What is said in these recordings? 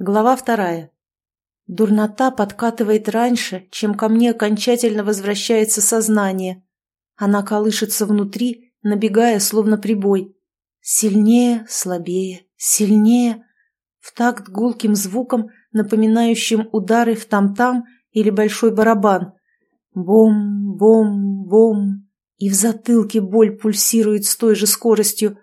Глава вторая. Дурнота подкатывает раньше, чем ко мне окончательно возвращается сознание. Она колышется внутри, набегая, словно прибой. Сильнее, слабее, сильнее. В такт гулким звуком, напоминающим удары в там-там или большой барабан. Бом-бом-бом. И в затылке боль пульсирует с той же скоростью.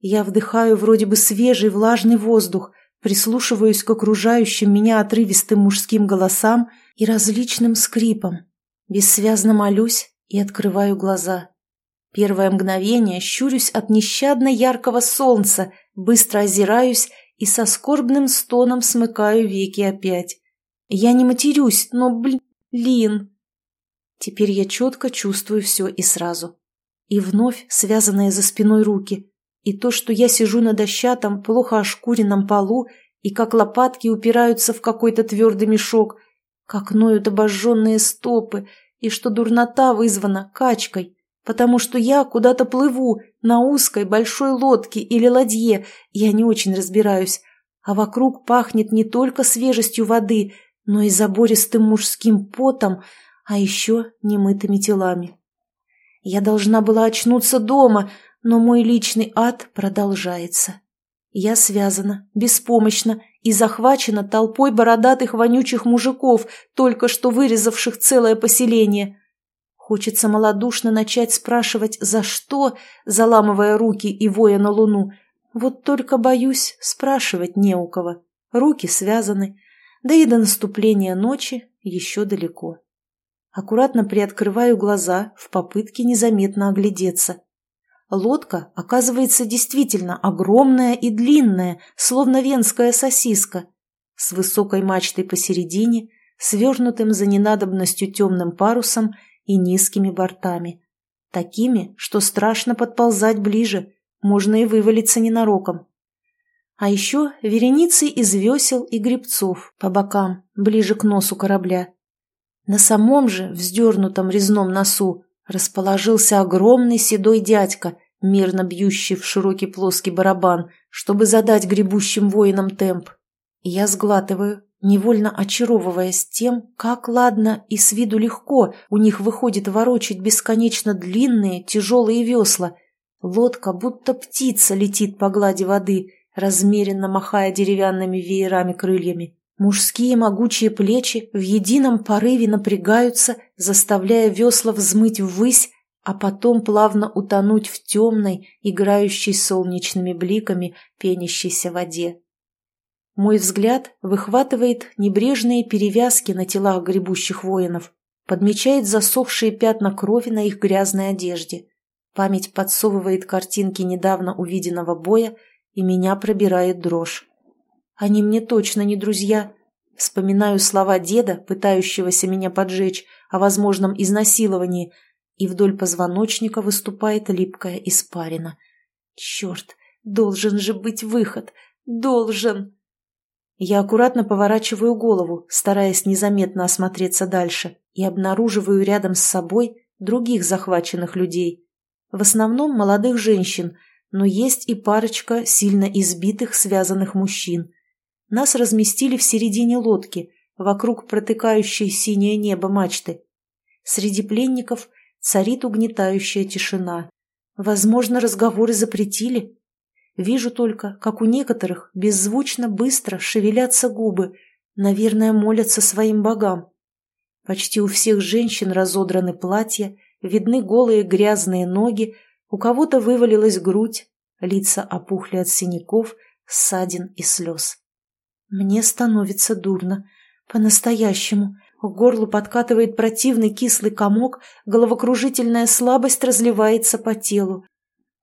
Я вдыхаю вроде бы свежий влажный воздух, прислушиваюсь к окружающим меня отрывистым мужским голосам и различным скрипам. Бессвязно молюсь и открываю глаза. Первое мгновение щурюсь от нещадно яркого солнца, быстро озираюсь и со скорбным стоном смыкаю веки опять. Я не матерюсь, но, блин... Теперь я четко чувствую все и сразу. И вновь связанные за спиной руки, и то, что я сижу на дощатом, плохо ошкуренном полу, и как лопатки упираются в какой-то твердый мешок, как ноют обожженные стопы, и что дурнота вызвана качкой, потому что я куда-то плыву на узкой большой лодке или ладье, я не очень разбираюсь, а вокруг пахнет не только свежестью воды, но и забористым мужским потом, а еще немытыми телами. Я должна была очнуться дома, но мой личный ад продолжается. Я связана, беспомощна и захвачена толпой бородатых вонючих мужиков, только что вырезавших целое поселение. Хочется малодушно начать спрашивать «за что?», заламывая руки и воя на луну. Вот только боюсь, спрашивать не у кого. Руки связаны, да и до наступления ночи еще далеко. Аккуратно приоткрываю глаза в попытке незаметно оглядеться. Лодка оказывается действительно огромная и длинная, словно венская сосиска, с высокой мачтой посередине, свернутым за ненадобностью темным парусом и низкими бортами. Такими, что страшно подползать ближе, можно и вывалиться ненароком. А еще вереницы из весел и грибцов по бокам, ближе к носу корабля. На самом же вздернутом резном носу расположился огромный седой дядька, мирно бьющий в широкий плоский барабан, чтобы задать гребущим воинам темп. Я сглатываю, невольно очаровываясь тем, как ладно и с виду легко у них выходит ворочать бесконечно длинные тяжелые весла. Лодка будто птица летит по глади воды, размеренно махая деревянными веерами крыльями. Мужские могучие плечи в едином порыве напрягаются, заставляя весла взмыть ввысь, а потом плавно утонуть в темной, играющей солнечными бликами, пенящейся воде. Мой взгляд выхватывает небрежные перевязки на телах гребущих воинов, подмечает засохшие пятна крови на их грязной одежде. Память подсовывает картинки недавно увиденного боя, и меня пробирает дрожь. Они мне точно не друзья. Вспоминаю слова деда, пытающегося меня поджечь, о возможном изнасиловании, и вдоль позвоночника выступает липкая испарина. Черт, должен же быть выход! Должен! Я аккуратно поворачиваю голову, стараясь незаметно осмотреться дальше, и обнаруживаю рядом с собой других захваченных людей. В основном молодых женщин, но есть и парочка сильно избитых связанных мужчин. Нас разместили в середине лодки, вокруг протыкающей синее небо мачты. Среди пленников царит угнетающая тишина. Возможно, разговоры запретили. Вижу только, как у некоторых беззвучно быстро шевелятся губы, наверное, молятся своим богам. Почти у всех женщин разодраны платья, видны голые грязные ноги, у кого-то вывалилась грудь, лица опухли от синяков, ссадин и слез. Мне становится дурно. По-настоящему. К горлу подкатывает противный кислый комок, головокружительная слабость разливается по телу.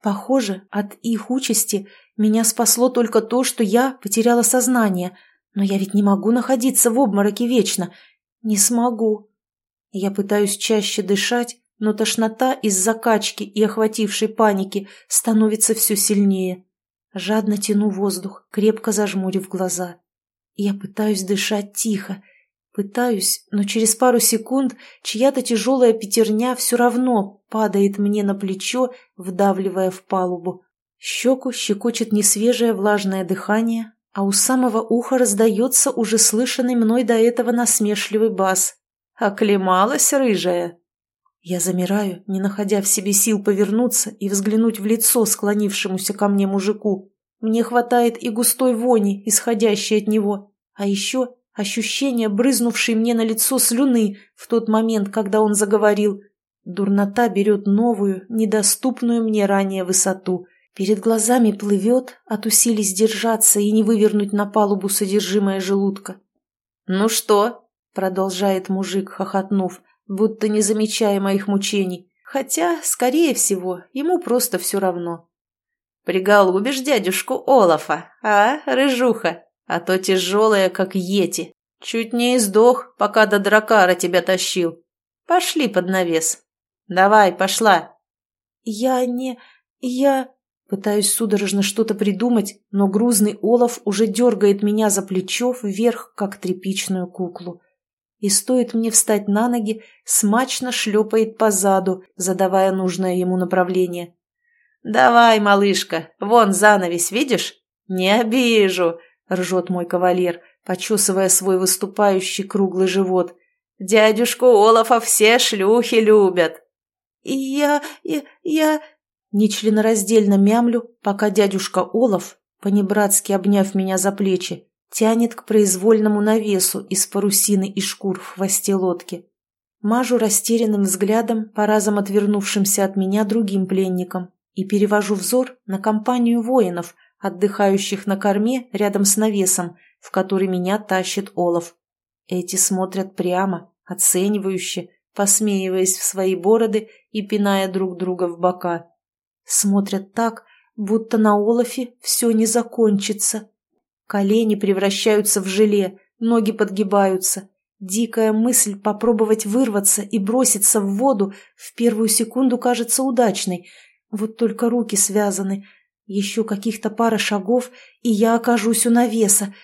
Похоже, от их участи меня спасло только то, что я потеряла сознание. Но я ведь не могу находиться в обмороке вечно. Не смогу. Я пытаюсь чаще дышать, но тошнота из закачки и охватившей паники становится все сильнее. Жадно тяну воздух, крепко зажмурив глаза. Я пытаюсь дышать тихо. Пытаюсь, но через пару секунд чья-то тяжелая пятерня все равно падает мне на плечо, вдавливая в палубу. Щеку щекочет несвежее влажное дыхание, а у самого уха раздается уже слышанный мной до этого насмешливый бас. «Оклемалась, рыжая!» Я замираю, не находя в себе сил повернуться и взглянуть в лицо склонившемуся ко мне мужику. Мне хватает и густой вони, исходящей от него, а еще ощущение, брызнувшей мне на лицо слюны в тот момент, когда он заговорил. Дурнота берет новую, недоступную мне ранее высоту. Перед глазами плывет, от усилий сдержаться и не вывернуть на палубу содержимое желудка. «Ну что?» — продолжает мужик, хохотнув, будто не замечая моих мучений. Хотя, скорее всего, ему просто все равно. «Приголубишь дядюшку Олафа, а, рыжуха?» а то тяжелая, как йети. Чуть не издох, пока до дракара тебя тащил. Пошли под навес. Давай, пошла. Я не... я... Пытаюсь судорожно что-то придумать, но грузный Олаф уже дергает меня за плечо вверх, как тряпичную куклу. И стоит мне встать на ноги, смачно шлепает по заду, задавая нужное ему направление. «Давай, малышка, вон занавес, видишь? Не обижу, — ржет мой кавалер, почесывая свой выступающий круглый живот. «Дядюшку Олафа все шлюхи любят!» «И я... я... я...» Нечленораздельно мямлю, пока дядюшка Олаф, понебратски обняв меня за плечи, тянет к произвольному навесу из парусины и шкур в хвосте лодки. Мажу растерянным взглядом по разом отвернувшимся от меня другим пленникам и перевожу взор на компанию воинов, отдыхающих на корме рядом с навесом, в который меня тащит Олаф. Эти смотрят прямо, оценивающе, посмеиваясь в свои бороды и пиная друг друга в бока. Смотрят так, будто на Олафе все не закончится. Колени превращаются в желе, ноги подгибаются. Дикая мысль попробовать вырваться и броситься в воду в первую секунду кажется удачной. Вот только руки связаны, еще каких-то пара шагов, и я окажусь у навеса.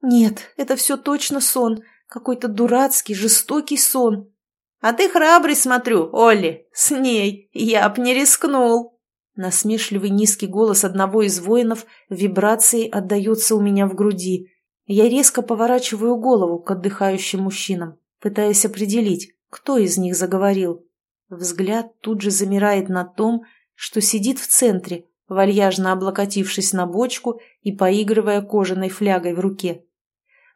Нет, это все точно сон. Какой-то дурацкий, жестокий сон. А ты храбрый, смотрю, Олли. С ней. Я б не рискнул. Насмешливый низкий голос одного из воинов вибрацией отдается у меня в груди. Я резко поворачиваю голову к отдыхающим мужчинам, пытаясь определить, кто из них заговорил. Взгляд тут же замирает на том, что сидит в центре, вальяжно облокотившись на бочку и поигрывая кожаной флягой в руке.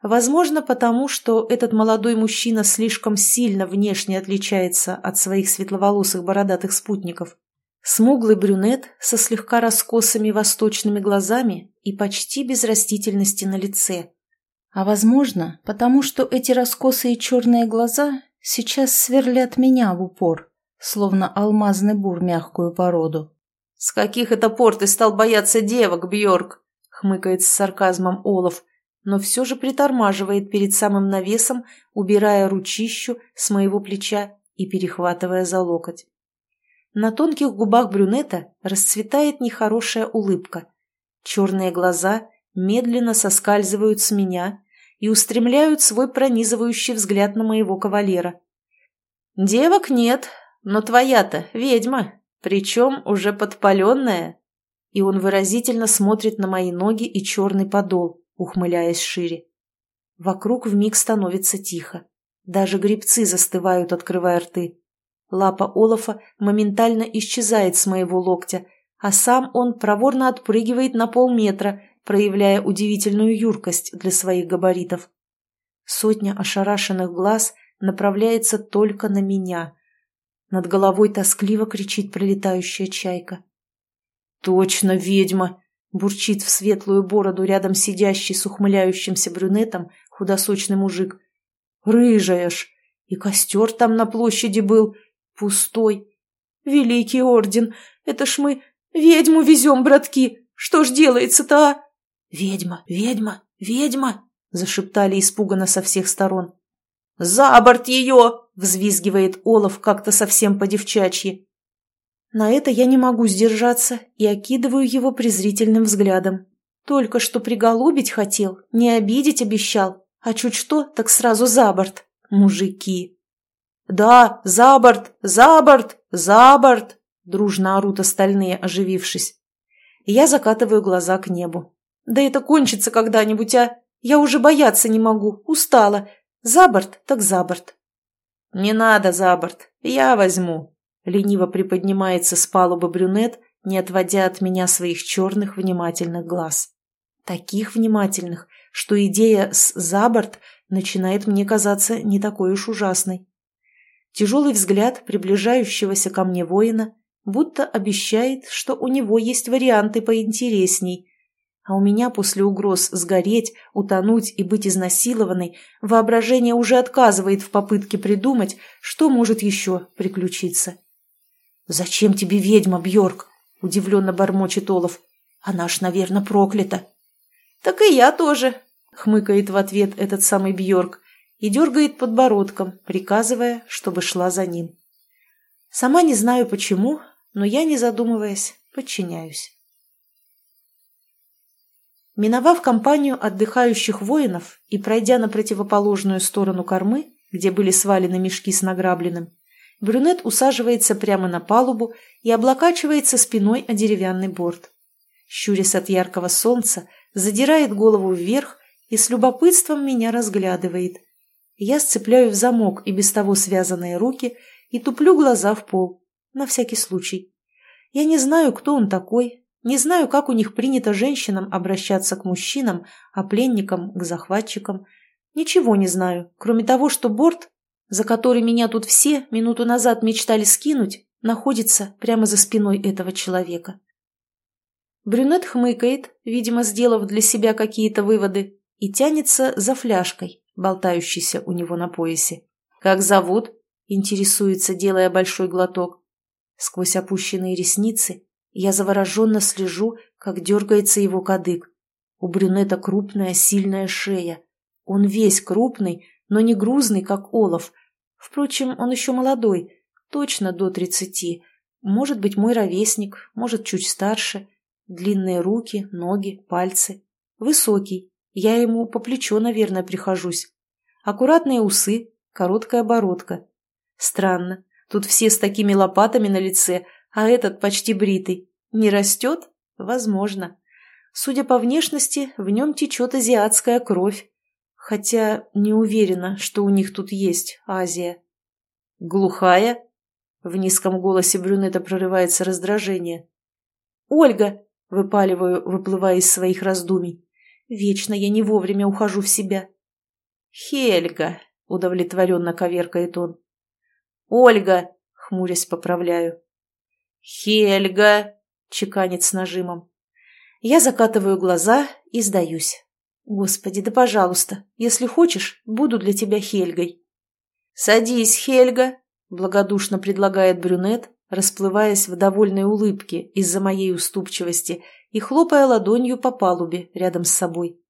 Возможно, потому что этот молодой мужчина слишком сильно внешне отличается от своих светловолосых бородатых спутников. Смуглый брюнет со слегка раскосыми восточными глазами и почти без растительности на лице. А возможно, потому что эти раскосые черные глаза сейчас сверлят меня в упор, словно алмазный бур мягкую породу. «С каких это пор ты стал бояться девок, Бьорк?» — хмыкает с сарказмом Олаф, но все же притормаживает перед самым навесом, убирая ручищу с моего плеча и перехватывая за локоть. На тонких губах брюнета расцветает нехорошая улыбка. Черные глаза медленно соскальзывают с меня и устремляют свой пронизывающий взгляд на моего кавалера. «Девок нет, но твоя-то ведьма, причем уже подпаленная. И он выразительно смотрит на мои ноги и черный подол, ухмыляясь шире. Вокруг вмиг становится тихо. Даже грибцы застывают, открывая рты. Лапа Олафа моментально исчезает с моего локтя, а сам он проворно отпрыгивает на полметра, проявляя удивительную юркость для своих габаритов. Сотня ошарашенных глаз направляется только на меня, над головой тоскливо кричит пролетающая чайка. «Точно ведьма!» – бурчит в светлую бороду рядом сидящий с ухмыляющимся брюнетом худосочный мужик. «Рыжая ж! И костер там на площади был, пустой. Великий орден! Это ж мы ведьму везем, братки! Что ж делается-то, а?» «Ведьма! Ведьма! Ведьма!» – зашептали испуганно со всех сторон. «За борт ее!» – взвизгивает Олаф как-то совсем по-девчачьи. На это я не могу сдержаться и окидываю его презрительным взглядом. Только что приголубить хотел, не обидеть обещал, а чуть что, так сразу за борт. Мужики. «Да, за борт! За борт! За борт!» – дружно орут остальные, оживившись. Я закатываю глаза к небу. Да это кончится когда-нибудь, а? Я уже бояться не могу, устала. За борт так за борт». «Не надо за борт, я возьму», — лениво приподнимается с палубы брюнет, не отводя от меня своих черных внимательных глаз. Таких внимательных, что идея с «за борт» начинает мне казаться не такой уж ужасной. Тяжелый взгляд приближающегося ко мне воина будто обещает, что у него есть варианты поинтересней, а у меня после угроз сгореть, утонуть и быть изнасилованной воображение уже отказывает в попытке придумать, что может еще приключиться. «Зачем тебе ведьма, Бьорк?» – удивленно бормочет Олаф. «Она ж, наверное, проклята». «Так и я тоже», — хмыкает в ответ этот самый Бьорк и дергает подбородком, приказывая, чтобы шла за ним. Сама не знаю почему, но я, не задумываясь, подчиняюсь. Миновав компанию отдыхающих воинов и пройдя на противоположную сторону кормы, где были свалены мешки с награбленным, брюнет усаживается прямо на палубу и облокачивается спиной о деревянный борт. Щурясь от яркого солнца, задирает голову вверх и с любопытством меня разглядывает. Я сцепляю в замок и без того связанные руки и туплю глаза в пол, на всякий случай. Я не знаю, кто он такой, не знаю, как у них принято женщинам обращаться к мужчинам, а пленникам к захватчикам. Ничего не знаю, кроме того, что борт, за который меня тут все минуту назад мечтали скинуть, находится прямо за спиной этого человека. Брюнет хмыкает, видимо, сделав для себя какие-то выводы, и тянется за фляжкой, болтающейся у него на поясе. «Как зовут?» – интересуется, делая большой глоток. Сквозь опущенные ресницы я завороженно слежу, как дергается его кадык. У брюнета крупная, сильная шея. Он весь крупный, но не грузный, как олов. Впрочем, он еще молодой, точно до тридцати. Может быть, мой ровесник, может, чуть старше – Длинные руки, ноги, пальцы. Высокий. Я ему по плечо, наверное, прихожусь. Аккуратные усы, короткая бородка. Странно. Тут все с такими лопатами на лице, а этот почти бритый. Не растет? Возможно. Судя по внешности, в нем течет азиатская кровь. Хотя не уверена, что у них тут есть Азия. «Глухая?» В низком голосе брюнета прорывается раздражение. «Ольга!» — выпаливаю, выплывая из своих раздумий. Вечно я не вовремя ухожу в себя. «Хельга!» — удовлетворенно коверкает он. «Ольга!» — хмурясь поправляю. «Хельга!» — чеканит с нажимом. Я закатываю глаза и сдаюсь. «Господи, да пожалуйста, если хочешь, буду для тебя Хельгой». «Садись, Хельга!» — благодушно предлагает брюнет, расплываясь в довольной улыбке из-за моей уступчивости и хлопая ладонью по палубе рядом с собой.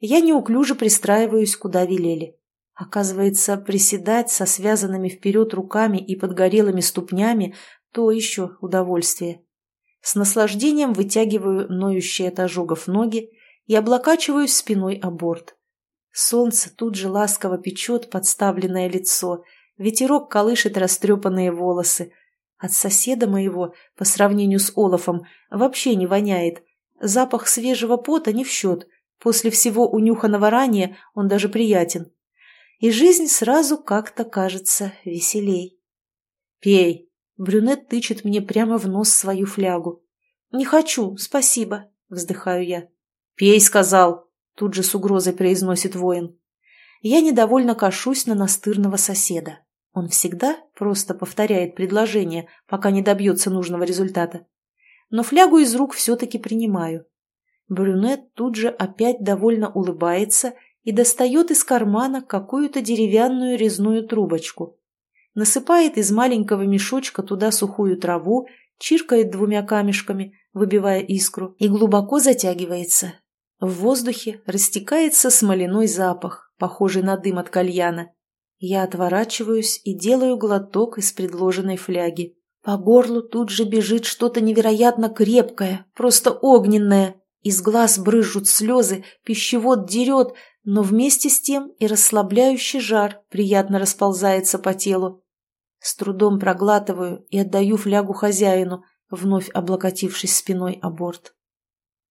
Я неуклюже пристраиваюсь, куда велели. Оказывается, приседать со связанными вперед руками и подгорелыми ступнями – то еще удовольствие. С наслаждением вытягиваю ноющие от ожогов ноги и облокачиваюсь спиной о борт. Солнце тут же ласково печет подставленное лицо, ветерок колышет растрепанные волосы – от соседа моего, по сравнению с Олафом, вообще не воняет. Запах свежего пота не в счет. После всего унюханного ранее он даже приятен. И жизнь сразу как-то кажется веселей. «Пей!» — брюнет тычет мне прямо в нос свою флягу. «Не хочу, спасибо!» — вздыхаю я. «Пей!» — сказал! — тут же с угрозой произносит воин. Я недовольно кашусь на настырного соседа. Он всегда просто повторяет предложение, пока не добьется нужного результата. Но флягу из рук все-таки принимаю. Брюнет тут же опять довольно улыбается и достает из кармана какую-то деревянную резную трубочку. Насыпает из маленького мешочка туда сухую траву, чиркает двумя камешками, выбивая искру, и глубоко затягивается. В воздухе растекается смоляной запах, похожий на дым от кальяна, я отворачиваюсь и делаю глоток из предложенной фляги. По горлу тут же бежит что-то невероятно крепкое, просто огненное. Из глаз брызжут слезы, пищевод дерет, но вместе с тем и расслабляющий жар приятно расползается по телу. С трудом проглатываю и отдаю флягу хозяину, вновь облокотившись спиной о борт.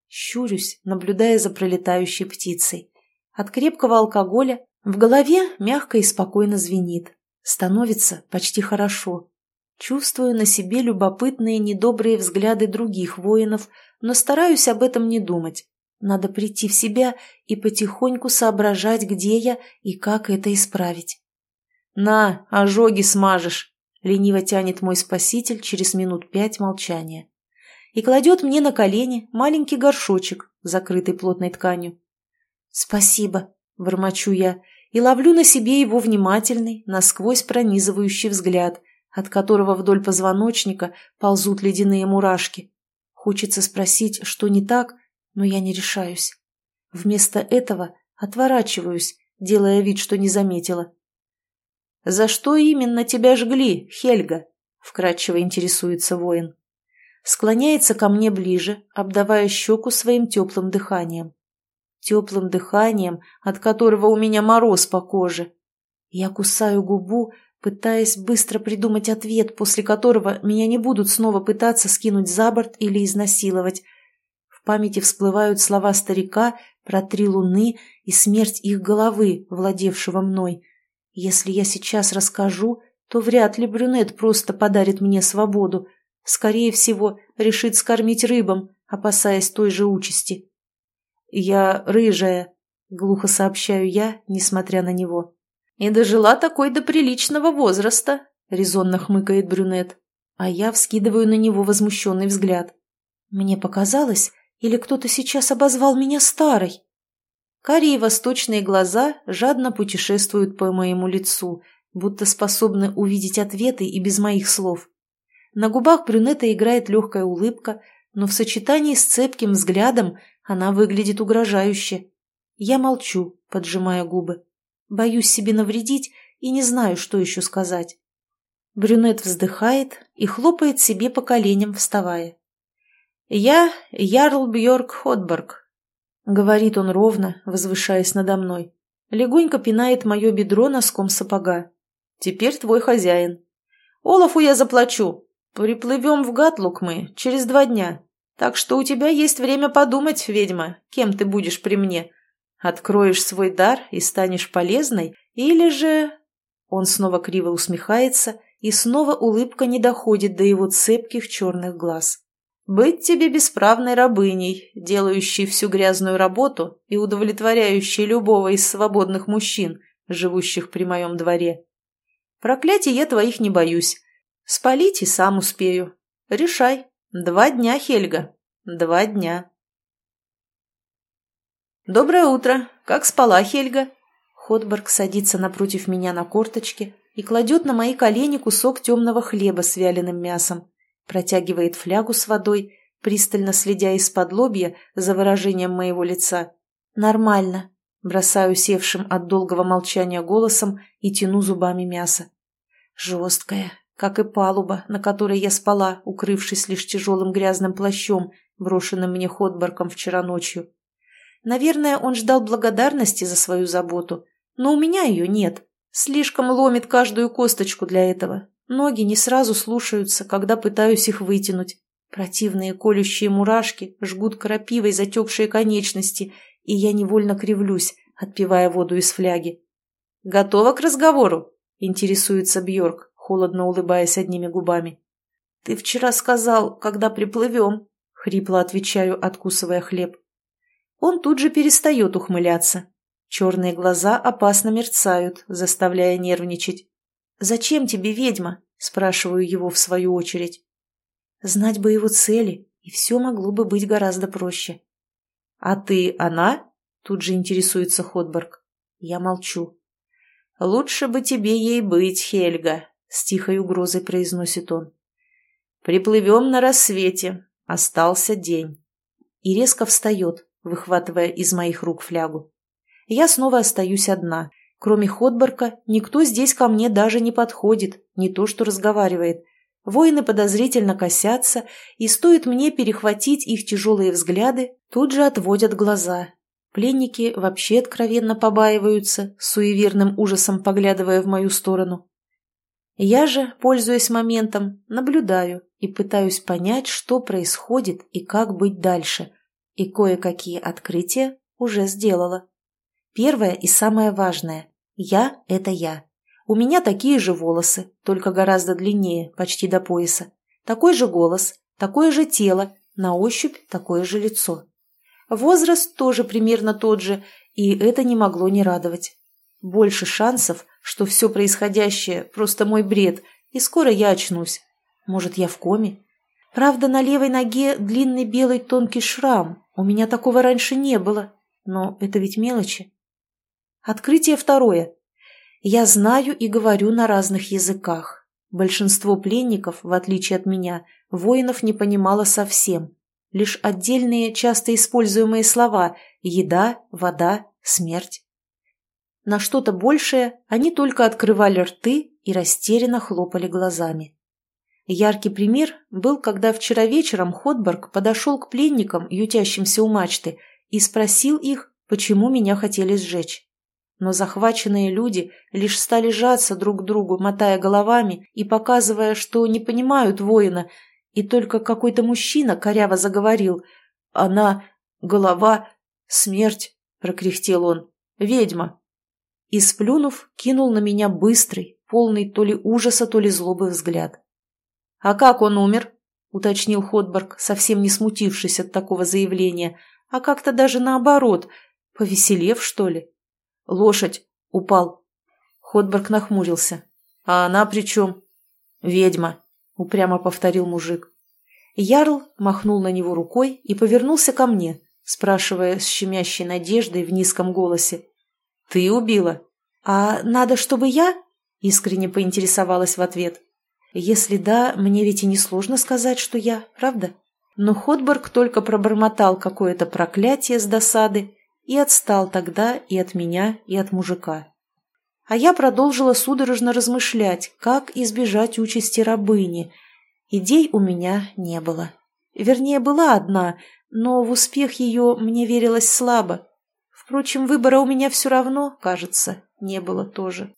Щурюсь, наблюдая за пролетающей птицей. От крепкого алкоголя в голове мягко и спокойно звенит. Становится почти хорошо. Чувствую на себе любопытные недобрые взгляды других воинов, но стараюсь об этом не думать. Надо прийти в себя и потихоньку соображать, где я и как это исправить. «На, ожоги смажешь!» — лениво тянет мой спаситель через минут пять молчания. И кладет мне на колени маленький горшочек, закрытый плотной тканью. «Спасибо!» — бормочу я и ловлю на себе его внимательный, насквозь пронизывающий взгляд, от которого вдоль позвоночника ползут ледяные мурашки. Хочется спросить, что не так, но я не решаюсь. Вместо этого отворачиваюсь, делая вид, что не заметила. «За что именно тебя жгли, Хельга?» — вкратчиво интересуется воин. Склоняется ко мне ближе, обдавая щеку своим теплым дыханием. Теплым дыханием, от которого у меня мороз по коже. Я кусаю губу, пытаясь быстро придумать ответ, после которого меня не будут снова пытаться скинуть за борт или изнасиловать, в памяти всплывают слова старика про три луны и смерть их головы, владевшего мной. Если я сейчас расскажу, то вряд ли брюнет просто подарит мне свободу. Скорее всего, решит скормить рыбам, опасаясь той же участи. «Я рыжая», — глухо сообщаю я, несмотря на него. «И дожила такой до приличного возраста», — резонно хмыкает брюнет. А я вскидываю на него возмущенный взгляд. Мне показалось, или кто-то сейчас обозвал меня старой? Карие восточные глаза жадно путешествуют по моему лицу, будто способны увидеть ответы и без моих слов. На губах брюнета играет легкая улыбка, но в сочетании с цепким взглядом она выглядит угрожающе. Я молчу, поджимая губы. Боюсь себе навредить и не знаю, что еще сказать. Брюнет вздыхает и хлопает себе по коленям, вставая. «Я Ярл Бьорк Ходберг», — говорит он ровно, возвышаясь надо мной. Легонько пинает мое бедро носком сапога. «Теперь твой хозяин. Олафу я заплачу. Приплывем в Гатлук мы через два дня. Так что у тебя есть время подумать, ведьма, кем ты будешь при мне. Откроешь свой дар и станешь полезной, или же...» Он снова криво усмехается, и снова улыбка не доходит до его цепких черных глаз. Быть тебе бесправной рабыней, делающей всю грязную работу и удовлетворяющей любого из свободных мужчин, живущих при моем дворе. Проклятий я твоих не боюсь. Спалить и сам успею. Решай. Два дня, Хельга. Два дня. Доброе утро. Как спала, Хельга? Ходберг садится напротив меня на корточке и кладет на мои колени кусок темного хлеба с вяленым мясом протягивает флягу с водой, пристально следя из-под лобья за выражением моего лица. «Нормально», — бросаю севшим от долгого молчания голосом и тяну зубами мясо. Жесткое, как и палуба, на которой я спала, укрывшись лишь тяжелым грязным плащом, брошенным мне ходбарком вчера ночью. Наверное, он ждал благодарности за свою заботу, но у меня ее нет. Слишком ломит каждую косточку для этого, Ноги не сразу слушаются, когда пытаюсь их вытянуть. Противные колющие мурашки жгут крапивой затекшие конечности, и я невольно кривлюсь, отпивая воду из фляги. «Готова к разговору?» — интересуется Бьорк, холодно улыбаясь одними губами. «Ты вчера сказал, когда приплывем», — хрипло отвечаю, откусывая хлеб. Он тут же перестает ухмыляться. Черные глаза опасно мерцают, заставляя нервничать. «Зачем тебе ведьма?» – спрашиваю его в свою очередь. Знать бы его цели, и все могло бы быть гораздо проще. «А ты она?» – тут же интересуется Ходборг. Я молчу. «Лучше бы тебе ей быть, Хельга», – с тихой угрозой произносит он. «Приплывем на рассвете. Остался день». И резко встает, выхватывая из моих рук флягу. Я снова остаюсь одна – Кроме Ходборка, никто здесь ко мне даже не подходит, не то что разговаривает. Воины подозрительно косятся, и стоит мне перехватить их тяжелые взгляды, тут же отводят глаза. Пленники вообще откровенно побаиваются, суеверным ужасом поглядывая в мою сторону. Я же, пользуясь моментом, наблюдаю и пытаюсь понять, что происходит и как быть дальше. и кое-какие открытия уже сделала. Первое и самое важное – я – это я. У меня такие же волосы, только гораздо длиннее, почти до пояса. Такой же голос, такое же тело, на ощупь такое же лицо. Возраст тоже примерно тот же, и это не могло не радовать. Больше шансов, что все происходящее – просто мой бред, и скоро я очнусь. Может, я в коме? Правда, на левой ноге длинный белый тонкий шрам. У меня такого раньше не было. Но это ведь мелочи. Открытие второе. Я знаю и говорю на разных языках. Большинство пленников, в отличие от меня, воинов не понимало совсем. Лишь отдельные, часто используемые слова «еда», «вода», «смерть». На что-то большее они только открывали рты и растерянно хлопали глазами. Яркий пример был, когда вчера вечером Ходберг подошел к пленникам, ютящимся у мачты, и спросил их, почему меня хотели сжечь. Но захваченные люди лишь стали жаться друг к другу, мотая головами и показывая, что не понимают воина, и только какой-то мужчина коряво заговорил. «Она... голова... смерть...» — прокряхтел он. «Ведьма!» И, сплюнув, кинул на меня быстрый, полный то ли ужаса, то ли злобы взгляд. «А как он умер?» — уточнил Ходберг, совсем не смутившись от такого заявления, а как-то даже наоборот, повеселев, что ли. «Лошадь! Упал!» Ходберг нахмурился. «А она при чем?» «Ведьма!» — упрямо повторил мужик. Ярл махнул на него рукой и повернулся ко мне, спрашивая с щемящей надеждой в низком голосе. «Ты убила?» «А надо, чтобы я?» — искренне поинтересовалась в ответ. Если да, мне ведь и не сложно сказать, что я, правда? Но Ходберг только пробормотал какое-то проклятие с досады и отстал тогда и от меня, и от мужика. А я продолжила судорожно размышлять, как избежать участи рабыни. Идей у меня не было. Вернее, была одна, но в успех ее мне верилось слабо. Впрочем, выбора у меня все равно, кажется, не было тоже.